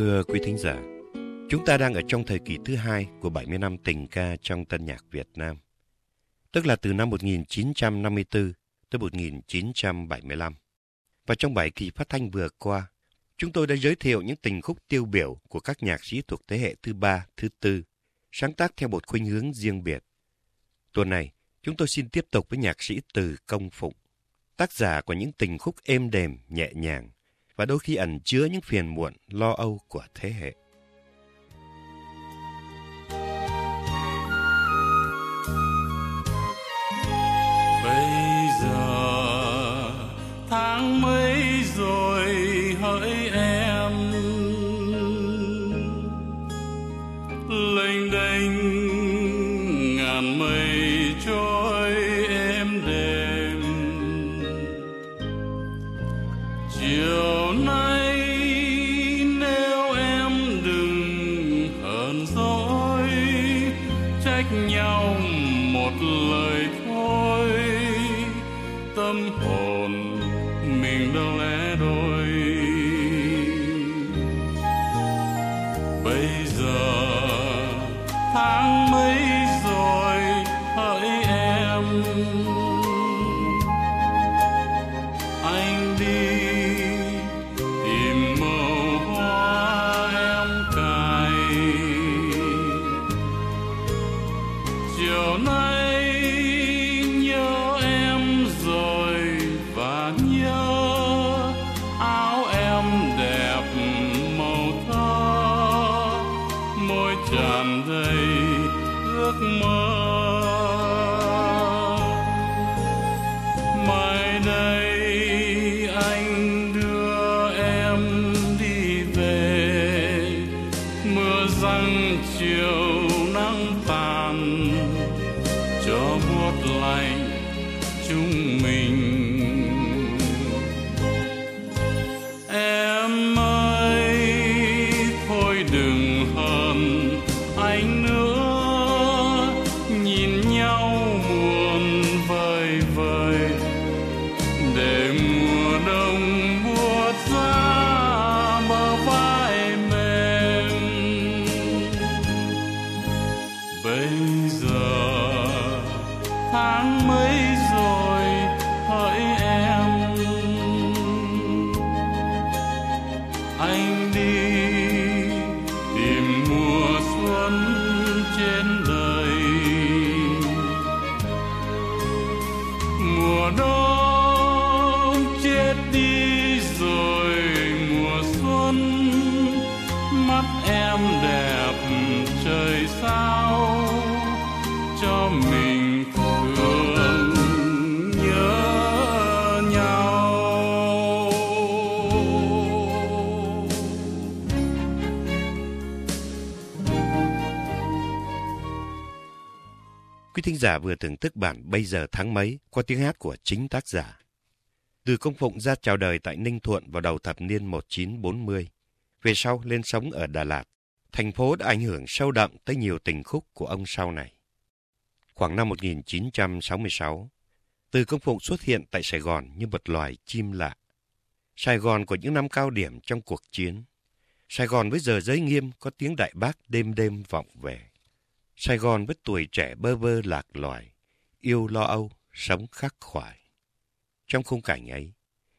Thưa quý thính giả, chúng ta đang ở trong thời kỳ thứ hai của 70 năm tình ca trong tân nhạc Việt Nam, tức là từ năm 1954 tới 1975. Và trong bảy kỳ phát thanh vừa qua, chúng tôi đã giới thiệu những tình khúc tiêu biểu của các nhạc sĩ thuộc thế hệ thứ ba, thứ tư, sáng tác theo một khuynh hướng riêng biệt. Tuần này, chúng tôi xin tiếp tục với nhạc sĩ Từ Công Phụng, tác giả của những tình khúc êm đềm, nhẹ nhàng, và đôi khi ẩn chứa những phiền muộn, lo âu của thế hệ. Tâm hồn ước Quý thính giả vừa thưởng thức bản Bây giờ tháng mấy qua tiếng hát của chính tác giả. Từ công phụng ra chào đời tại Ninh Thuận vào đầu thập niên 1940. Về sau lên sống ở Đà Lạt, thành phố đã ảnh hưởng sâu đậm tới nhiều tình khúc của ông sau này. Khoảng năm 1966, Từ công phụng xuất hiện tại Sài Gòn như một loài chim lạ. Sài Gòn của những năm cao điểm trong cuộc chiến. Sài Gòn với giờ giới nghiêm có tiếng đại bác đêm đêm vọng về. Sài Gòn với tuổi trẻ bơ vơ lạc loài, yêu lo âu, sống khắc khoải. Trong khung cảnh ấy,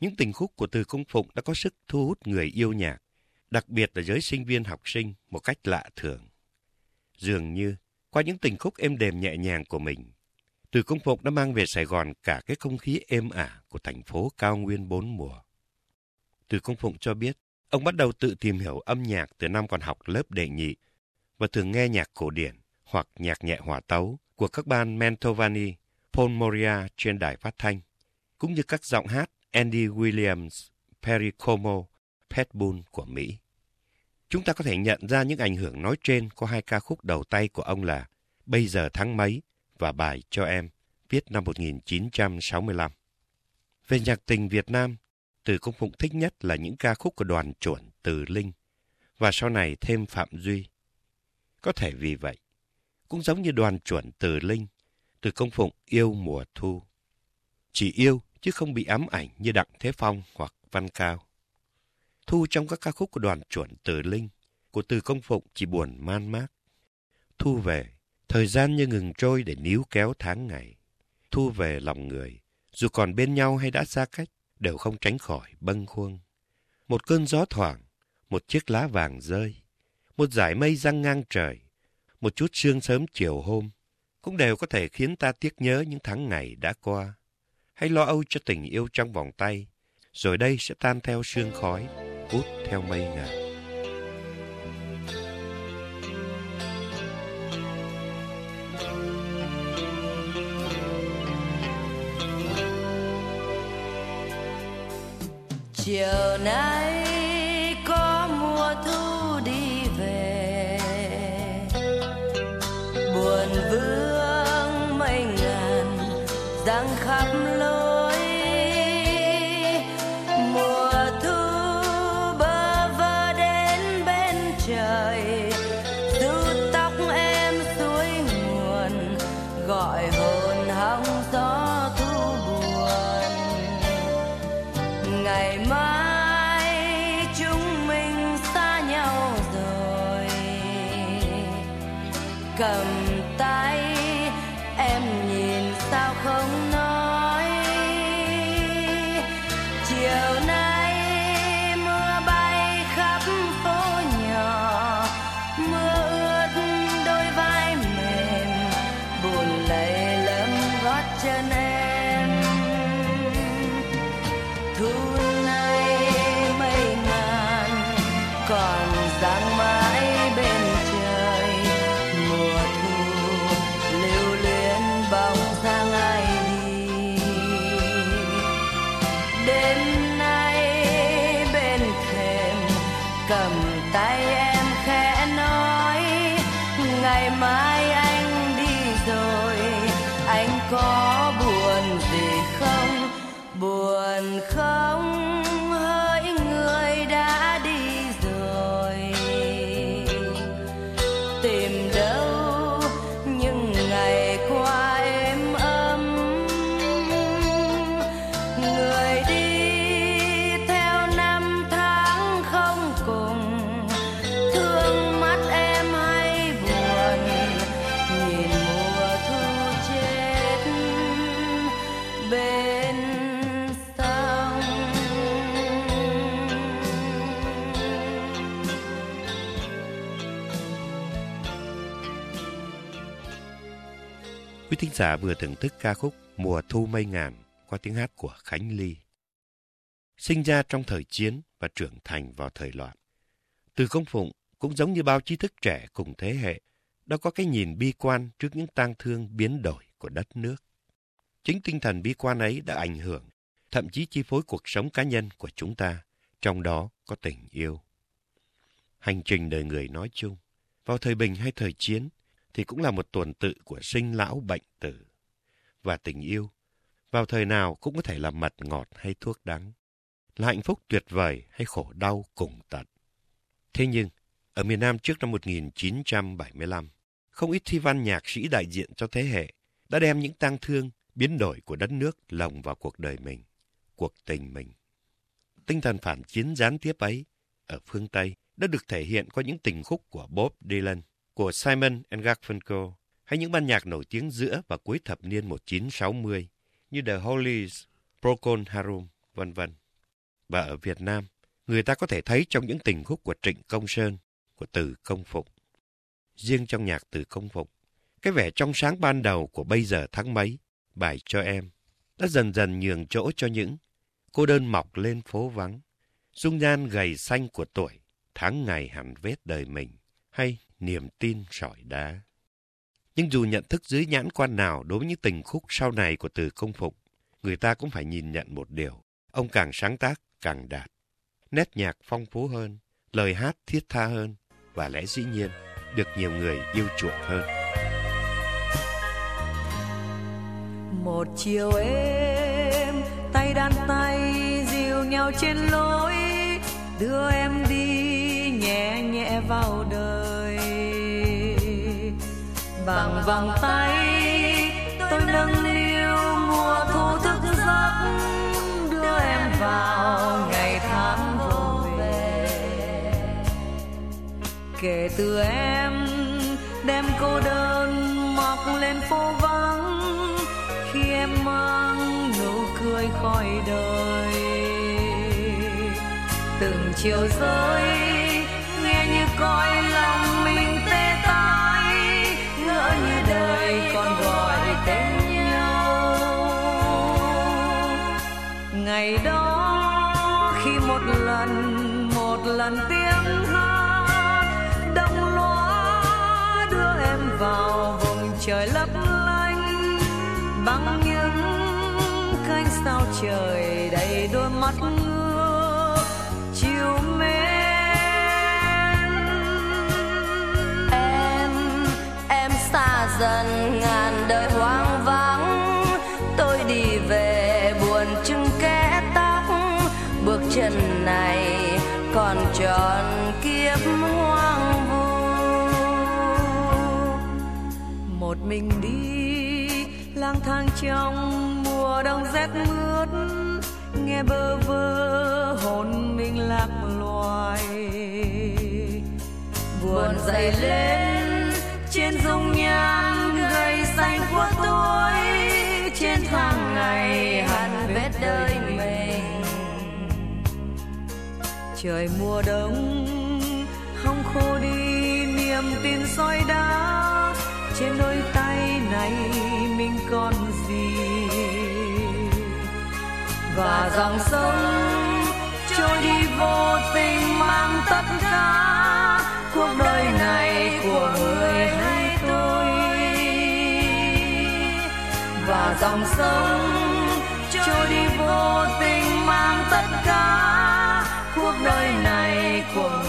những tình khúc của Từ Công Phụng đã có sức thu hút người yêu nhạc, đặc biệt là giới sinh viên học sinh một cách lạ thường. Dường như, qua những tình khúc êm đềm nhẹ nhàng của mình, Từ Công Phụng đã mang về Sài Gòn cả cái không khí êm ả của thành phố cao nguyên bốn mùa. Từ Công Phụng cho biết, ông bắt đầu tự tìm hiểu âm nhạc từ năm còn học lớp đệ nhị và thường nghe nhạc cổ điển hoặc nhạc nhẹ hòa tấu của các ban Mantovani, Paul Moria trên đài phát thanh, cũng như các giọng hát Andy Williams, Perry Como, Pat Boone của Mỹ. Chúng ta có thể nhận ra những ảnh hưởng nói trên qua hai ca khúc đầu tay của ông là Bây giờ tháng mấy và Bài cho em, viết năm 1965. Về nhạc tình Việt Nam, Từ Công Phụng thích nhất là những ca khúc của đoàn chuẩn Từ Linh và sau này thêm Phạm Duy. Có thể vì vậy, cũng giống như đoàn chuẩn Từ Linh, Từ Công Phụng yêu mùa thu. Chỉ yêu chứ không bị ám ảnh như Đặng Thế Phong hoặc Văn Cao. Thu trong các ca khúc của đoàn chuẩn Từ Linh, của Từ Công Phụng chỉ buồn man mác. Thu về, thời gian như ngừng trôi để níu kéo tháng ngày. Thu về lòng người, dù còn bên nhau hay đã xa cách, đều không tránh khỏi bâng khuâng. Một cơn gió thoảng, một chiếc lá vàng rơi, một dải mây răng ngang trời, một chút sương sớm chiều hôm, cũng đều có thể khiến ta tiếc nhớ những tháng ngày đã qua. Hay lo âu cho tình yêu trong vòng tay, rồi đây sẽ tan theo sương khói, út theo mây ngàn. chiều nay giả vừa thưởng thức ca khúc Mùa thu mây ngàn qua tiếng hát của Khánh Ly. Sinh ra trong thời chiến và trưởng thành vào thời loạn. Từ công phụng cũng giống như bao trí thức trẻ cùng thế hệ, đã có cái nhìn bi quan trước những tang thương biến đổi của đất nước. Chính tinh thần bi quan ấy đã ảnh hưởng, thậm chí chi phối cuộc sống cá nhân của chúng ta, trong đó có tình yêu. Hành trình đời người nói chung, vào thời bình hay thời chiến, thì cũng là một tuần tự của sinh lão bệnh tử. Và tình yêu, vào thời nào cũng có thể là mật ngọt hay thuốc đắng, là hạnh phúc tuyệt vời hay khổ đau cùng tận. Thế nhưng, ở miền Nam trước năm 1975, không ít thi văn nhạc sĩ đại diện cho thế hệ đã đem những tang thương, biến đổi của đất nước lồng vào cuộc đời mình, cuộc tình mình. Tinh thần phản chiến gián tiếp ấy ở phương Tây đã được thể hiện qua những tình khúc của Bob Dylan, của Simon Garfunkel hay những ban nhạc nổi tiếng giữa và cuối thập niên 1960 như The Hollies, Procol Harum, vân vân. Và ở Việt Nam, người ta có thể thấy trong những tình khúc của Trịnh Công Sơn, của Từ Công Phụng. Riêng trong nhạc Từ Công Phụng, cái vẻ trong sáng ban đầu của bây giờ tháng mấy, bài cho em, đã dần dần nhường chỗ cho những cô đơn mọc lên phố vắng, dung nhan gầy xanh của tuổi, tháng ngày hẳn vết đời mình, hay niềm tin sỏi đá. Nhưng dù nhận thức dưới nhãn quan nào đối với những tình khúc sau này của Từ Công Phục, người ta cũng phải nhìn nhận một điều. Ông càng sáng tác, càng đạt. Nét nhạc phong phú hơn, lời hát thiết tha hơn, và lẽ dĩ nhiên, được nhiều người yêu chuộng hơn. một chiều em tay đan tay dìu nhau trên lối đưa em đi nhẹ nhẹ vào đời bằng vòng tay. Tôi nâng niu mùa thu thức giấc, đưa em vào ngày tháng vô về kể từ em, đem cô đơn mọc lên phố vắng, khi em mang nụ cười khỏi đời. Từng chiều rơi, nghe như coi ngày đó, khi một lần một lần tiếng hát, đông loa đưa em vào vùng trời lấp lánh. Bằng những cánh sao trời đầy đôi mắt ngước chiều mến. Em em xa dần ngày mình đi. Lang thang trong mùa đông rét mướt, nghe bơ vơ hồn mình lạc loài. Buồn dậy lên, trên dung nhan gầy xanh của tôi, trên tháng ngày hằn vết đời mình. Trời mùa đông không khô đi, niềm tin soi đá trên đôi tay này mình còn gì? Và dòng sông trôi đi vô tình mang tất cả cuộc đời này của người hay tôi. Và dòng sông trôi đi vô tình mang tất cả cuộc đời này của người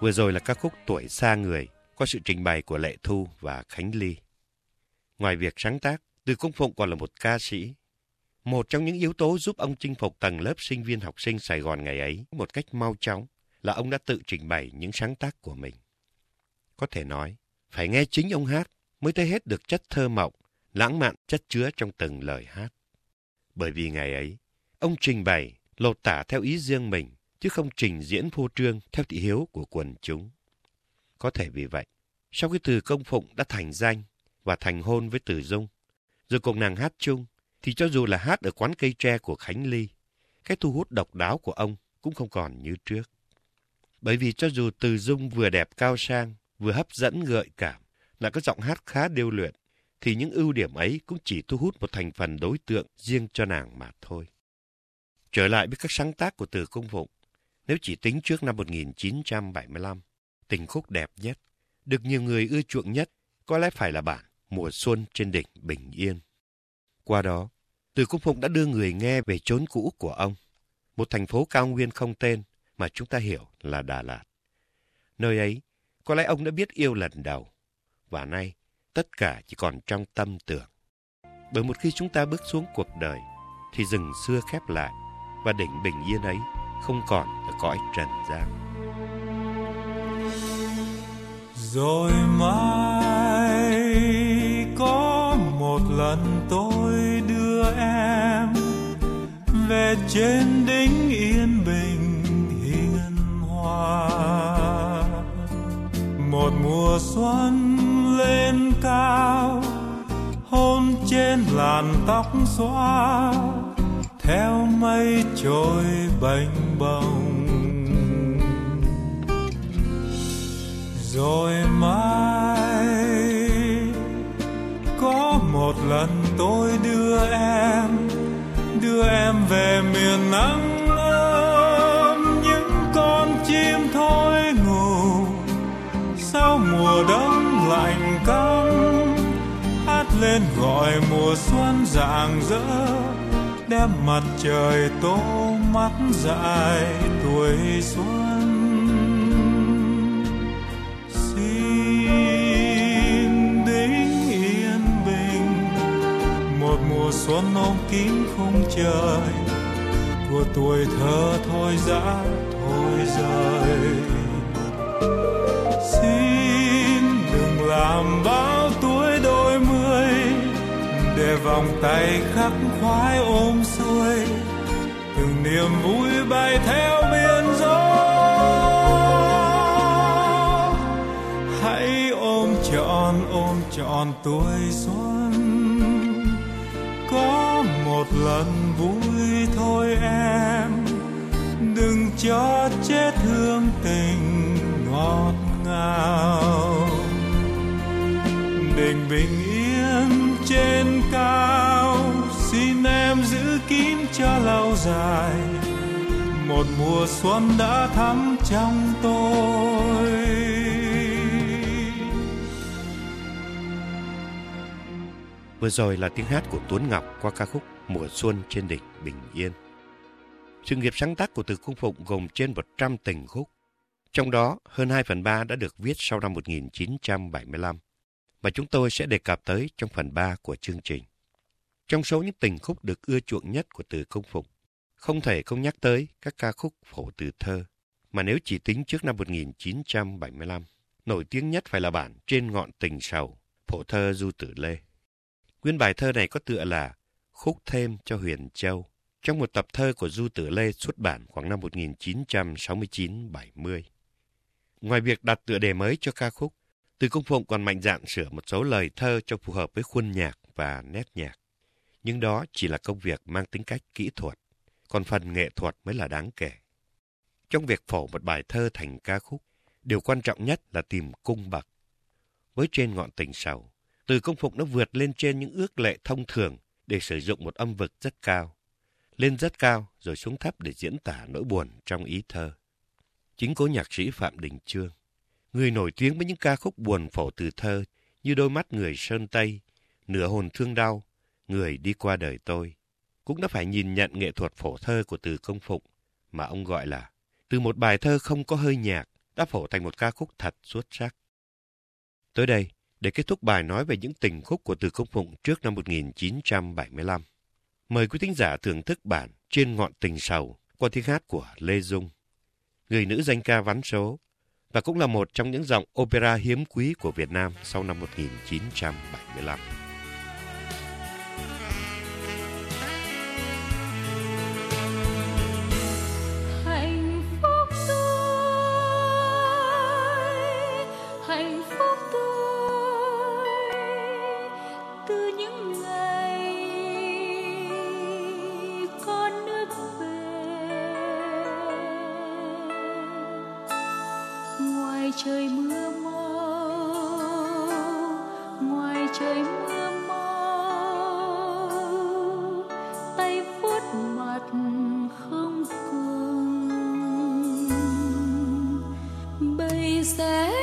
Vừa rồi là ca khúc Tuổi xa người, có sự trình bày của Lệ Thu và Khánh Ly. Ngoài việc sáng tác, Từ Công Phụng còn là một ca sĩ. Một trong những yếu tố giúp ông chinh phục tầng lớp sinh viên học sinh Sài Gòn ngày ấy một cách mau chóng là ông đã tự trình bày những sáng tác của mình. Có thể nói, phải nghe chính ông hát mới thấy hết được chất thơ mộng, lãng mạn chất chứa trong từng lời hát. Bởi vì ngày ấy, ông trình bày, lột tả theo ý riêng mình, chứ không trình diễn phô trương theo thị hiếu của quần chúng. Có thể vì vậy, sau khi từ công phụng đã thành danh và thành hôn với Từ Dung, rồi cùng nàng hát chung, thì cho dù là hát ở quán cây tre của Khánh Ly, cái thu hút độc đáo của ông cũng không còn như trước. Bởi vì cho dù Từ Dung vừa đẹp cao sang, vừa hấp dẫn gợi cảm, lại có giọng hát khá điêu luyện, thì những ưu điểm ấy cũng chỉ thu hút một thành phần đối tượng riêng cho nàng mà thôi. Trở lại với các sáng tác của Từ Công Phụng, nếu chỉ tính trước năm 1975, tình khúc đẹp nhất, được nhiều người ưa chuộng nhất, có lẽ phải là bản Mùa Xuân trên đỉnh Bình Yên. Qua đó, Từ cung Phụng đã đưa người nghe về chốn cũ của ông, một thành phố cao nguyên không tên mà chúng ta hiểu là Đà Lạt. Nơi ấy, có lẽ ông đã biết yêu lần đầu, và nay tất cả chỉ còn trong tâm tưởng. Bởi một khi chúng ta bước xuống cuộc đời, thì rừng xưa khép lại, và đỉnh bình yên ấy không còn ở cõi trần gian. rồi mai có một lần tôi đưa em về trên đỉnh yên bình hiền hòa một mùa xuân lên cao, hôn trên làn tóc xóa, theo mây trôi bềnh bồng rồi mai có một lần tôi đưa em đưa em về miền nắng ấm. Những con chim thôi ngủ sau mùa đông lạnh căm hát lên gọi mùa xuân rạng rỡ đem mặt trời tô mắt dài tuổi xuân. Xin đến yên bình, một mùa xuân ôm kín không trời. Của tuổi thơ thôi dã thôi rời vòng tay khắc khoái ôm xuôi. Từng niềm vui bay theo biển gió. Hãy ôm trọn ôm trọn tuổi xuân. Có một lần vui thôi em. Đừng cho chết thương tình ngọt ngào. Đình bình yên trên cao xin em giữ kín cho lâu dài một mùa xuân đã thắm trong tôi Vừa rồi là tiếng hát của Tuấn Ngọc qua ca khúc Mùa Xuân trên đỉnh Bình Yên. Sự nghiệp sáng tác của Từ Cung Phụng gồm trên 100 tình khúc. Trong đó, hơn 2 phần 3 đã được viết sau năm 1975, mà chúng tôi sẽ đề cập tới trong phần 3 của chương trình. Trong số những tình khúc được ưa chuộng nhất của Từ Công Phục, không thể không nhắc tới các ca khúc phổ từ thơ, mà nếu chỉ tính trước năm 1975, nổi tiếng nhất phải là bản Trên ngọn tình sầu, phổ thơ Du Tử Lê. Nguyên bài thơ này có tựa là Khúc thêm cho Huyền Châu, trong một tập thơ của Du Tử Lê xuất bản khoảng năm 1969-70. Ngoài việc đặt tựa đề mới cho ca khúc, từ Công Phụng còn mạnh dạn sửa một số lời thơ cho phù hợp với khuôn nhạc và nét nhạc. Nhưng đó chỉ là công việc mang tính cách kỹ thuật, còn phần nghệ thuật mới là đáng kể. Trong việc phổ một bài thơ thành ca khúc, điều quan trọng nhất là tìm cung bậc. Với trên ngọn tình sầu, từ công phụng nó vượt lên trên những ước lệ thông thường để sử dụng một âm vực rất cao. Lên rất cao rồi xuống thấp để diễn tả nỗi buồn trong ý thơ. Chính cố nhạc sĩ Phạm Đình Trương, người nổi tiếng với những ca khúc buồn phổ từ thơ như Đôi mắt người Sơn Tây, Nửa hồn thương đau, Người đi qua đời tôi, cũng đã phải nhìn nhận nghệ thuật phổ thơ của từ công phụng mà ông gọi là từ một bài thơ không có hơi nhạc đã phổ thành một ca khúc thật xuất sắc. Tới đây, để kết thúc bài nói về những tình khúc của Từ Công Phụng trước năm 1975. Mời quý thính giả thưởng thức bản Trên ngọn tình sầu qua tiếng hát của Lê Dung, người nữ danh ca vắn số và cũng là một trong những giọng opera hiếm quý của Việt Nam sau năm 1975. Trời mưa mau ngoài trời mưa mau tay vuốt mặt không cùng bây sẽ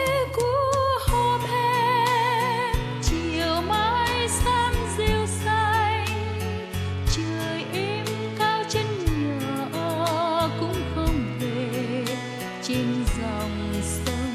trên dòng sông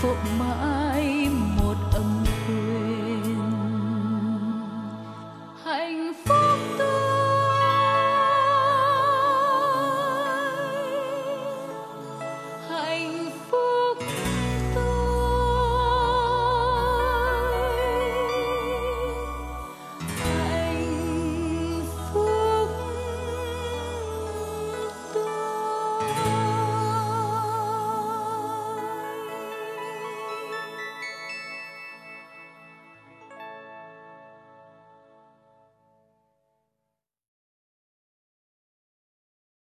phụ mãi.